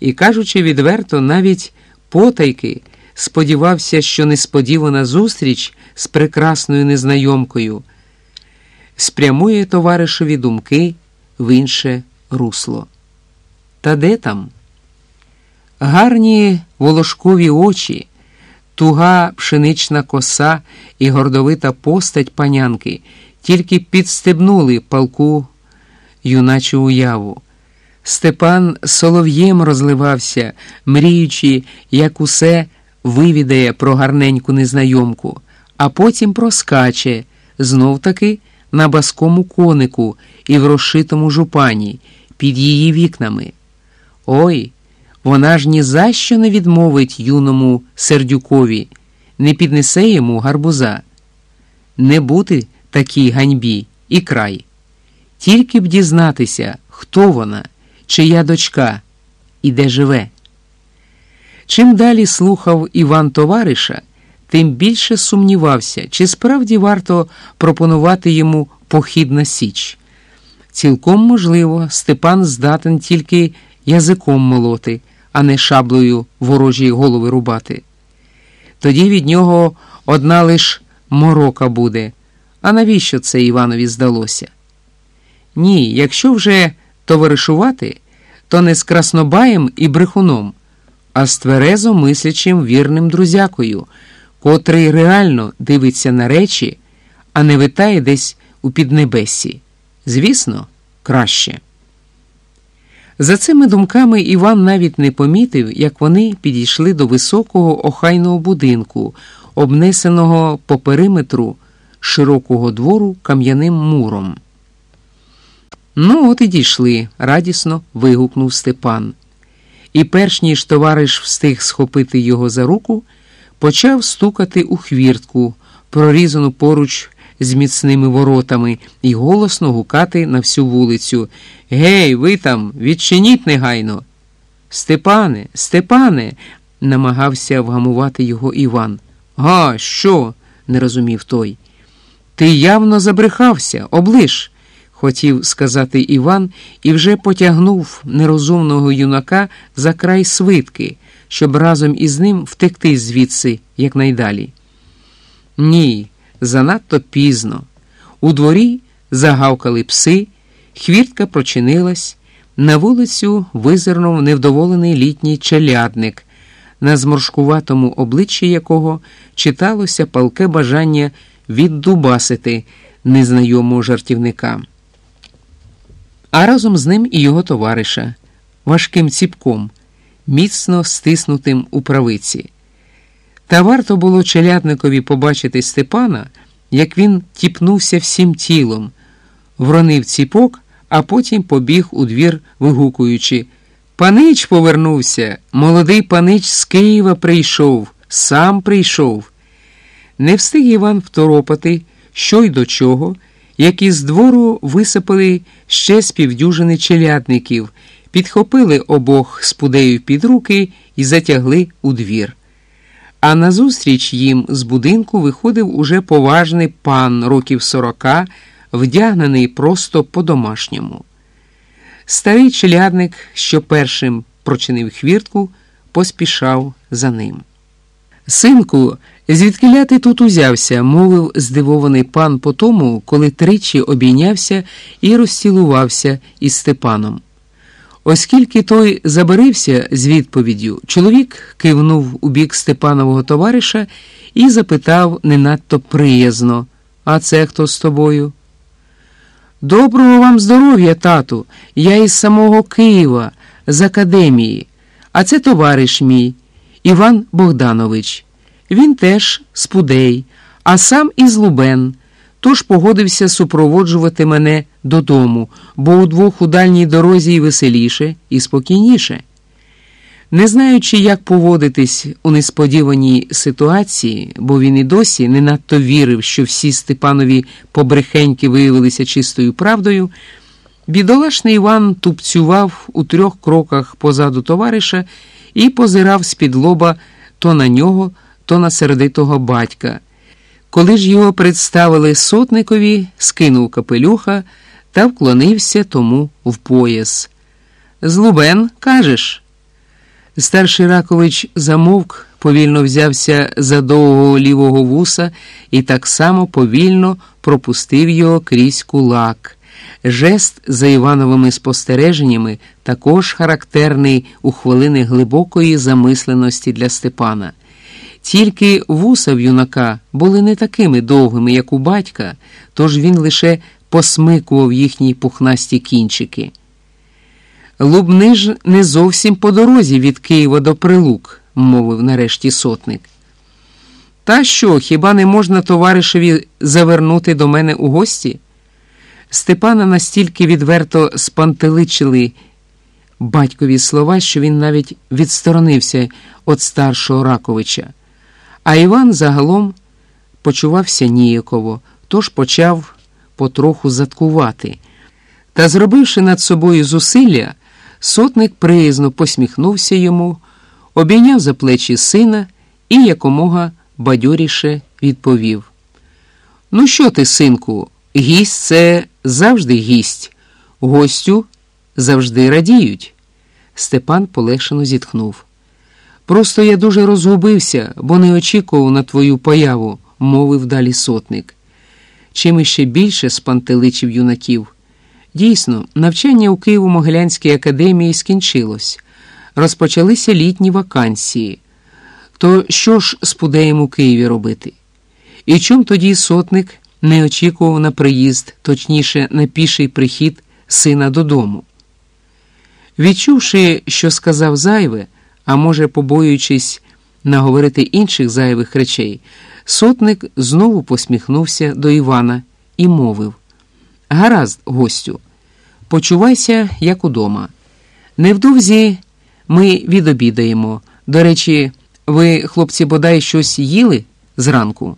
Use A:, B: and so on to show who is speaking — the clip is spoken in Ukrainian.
A: і, кажучи відверто, навіть потайки сподівався, що несподівана зустріч з прекрасною незнайомкою спрямує товаришові думки в інше русло. Та де там? Гарні волошкові очі, туга пшенична коса і гордовита постать панянки тільки підстебнули палку юначу уяву. Степан солов'єм розливався, мріючи, як усе вивідає про гарненьку незнайомку, а потім проскаче, знов таки на баскому конику і в розшитому жупані під її вікнами. Ой, вона ж ні за що не відмовить юному сердюкові, не піднесе йому гарбуза. Не бути такій ганьбі і край. Тільки б дізнатися, хто вона, чия дочка і де живе. Чим далі слухав Іван товариша, тим більше сумнівався, чи справді варто пропонувати йому похід на Січ. Цілком можливо, Степан здатен тільки язиком молоти, а не шаблею ворожі голови рубати. Тоді від нього одна лиш морока буде. А навіщо це Іванові здалося? Ні, якщо вже товаришувати, то не з краснобаєм і брехуном, а з тверезо мислячим вірним друзякою, котрий реально дивиться на речі, а не витає десь у піднебесі. Звісно, краще. За цими думками Іван навіть не помітив, як вони підійшли до високого охайного будинку, обнесеного по периметру широкого двору кам'яним муром. Ну, от і дійшли, радісно вигукнув Степан. І, перш ніж товариш встиг схопити його за руку, почав стукати у хвіртку, прорізану поруч з міцними воротами, і голосно гукати на всю вулицю. Гей, ви там, відчиніть негайно. Степане, Степане, намагався вгамувати його Іван. Га, що? не розумів той. Ти явно забрехався, облиш, хотів сказати Іван і вже потягнув нерозумного юнака за край свитки, щоб разом із ним втекти звідси якнайдалі. Ні, занадто пізно. У дворі загавкали пси, хвіртка прочинилась, на вулицю визирнув невдоволений літній челядник, на зморшкуватому обличчі якого читалося палке бажання віддубасити незнайомого жартівника. А разом з ним і його товариша, важким ціпком, міцно стиснутим у правиці. Та варто було челядникові побачити Степана, як він тіпнувся всім тілом, вронив ціпок, а потім побіг у двір, вигукуючи Панич повернувся, молодий панич з Києва прийшов, сам прийшов. Не встиг Іван второпати, що й до чого, як із двору висипали ще з півдюжини челядників, підхопили обох спудею під руки і затягли у двір. А назустріч їм з будинку виходив уже поважний пан років сорока, вдягнений просто по-домашньому. Старий челядник, що першим прочинив хвіртку, поспішав за ним. Синку, звідкиля ти тут узявся, мовив здивований пан по тому, коли тричі обійнявся і розцілувався із Степаном. Оскільки той забарився з відповіддю, чоловік кивнув у бік Степанового товариша і запитав не надто приязно А це хто з тобою? Доброго вам здоров'я, тату. Я із самого Києва, з академії, а це товариш мій, Іван Богданович. Він теж з Пудей, а сам із Лубен, тож погодився супроводжувати мене додому, бо удвох у дальній дорозі і веселіше, і спокійніше. Не знаючи, як поводитись у несподіваній ситуації, бо він і досі не надто вірив, що всі Степанові побрехеньки виявилися чистою правдою, бідолашний Іван тупцював у трьох кроках позаду товариша і позирав з-під лоба то на нього, то на сердитого батька. Коли ж його представили сотникові, скинув капелюха та вклонився тому в пояс. Злубен, кажеш? Старший Ракович замовк, повільно взявся за довгого лівого вуса і так само повільно пропустив його крізь кулак. Жест за Івановими спостереженнями також характерний у хвилини глибокої замисленості для Степана. Тільки вуса в юнака були не такими довгими, як у батька, тож він лише посмикував їхні пухнасті кінчики. Лубни ж не зовсім по дорозі від Києва до Прилук, мовив нарешті сотник. Та що, хіба не можна товаришеві завернути до мене у гості? Степана настільки відверто спантеличили батькові слова, що він навіть відсторонився від старшого Раковича. А Іван загалом почувався ніяково, тож почав потроху заткувати. Та, зробивши над собою зусилля, сотник приязно посміхнувся йому, обійняв за плечі сина і якомога бадьоріше відповів: Ну, що ти, синку, гість це завжди гість, гостю завжди радіють. Степан полегшено зітхнув. Просто я дуже розгубився, бо не очікував на твою появу, мовив далі сотник. Чим іще більше спантеличив юнаків. Дійсно, навчання у Києво-Могилянській академії скінчилось. Розпочалися літні вакансії. То що ж з пудеєм у Києві робити? І чом тоді сотник не очікував на приїзд, точніше, на піший прихід сина додому? Відчувши, що сказав зайве, а може, побоюючись наговорити інших зайвих речей, сотник знову посміхнувся до Івана і мовив: Гаразд, гостю, почувайся, як удома. Невдовзі ми відобідаємо. До речі, ви, хлопці, бодай щось їли зранку?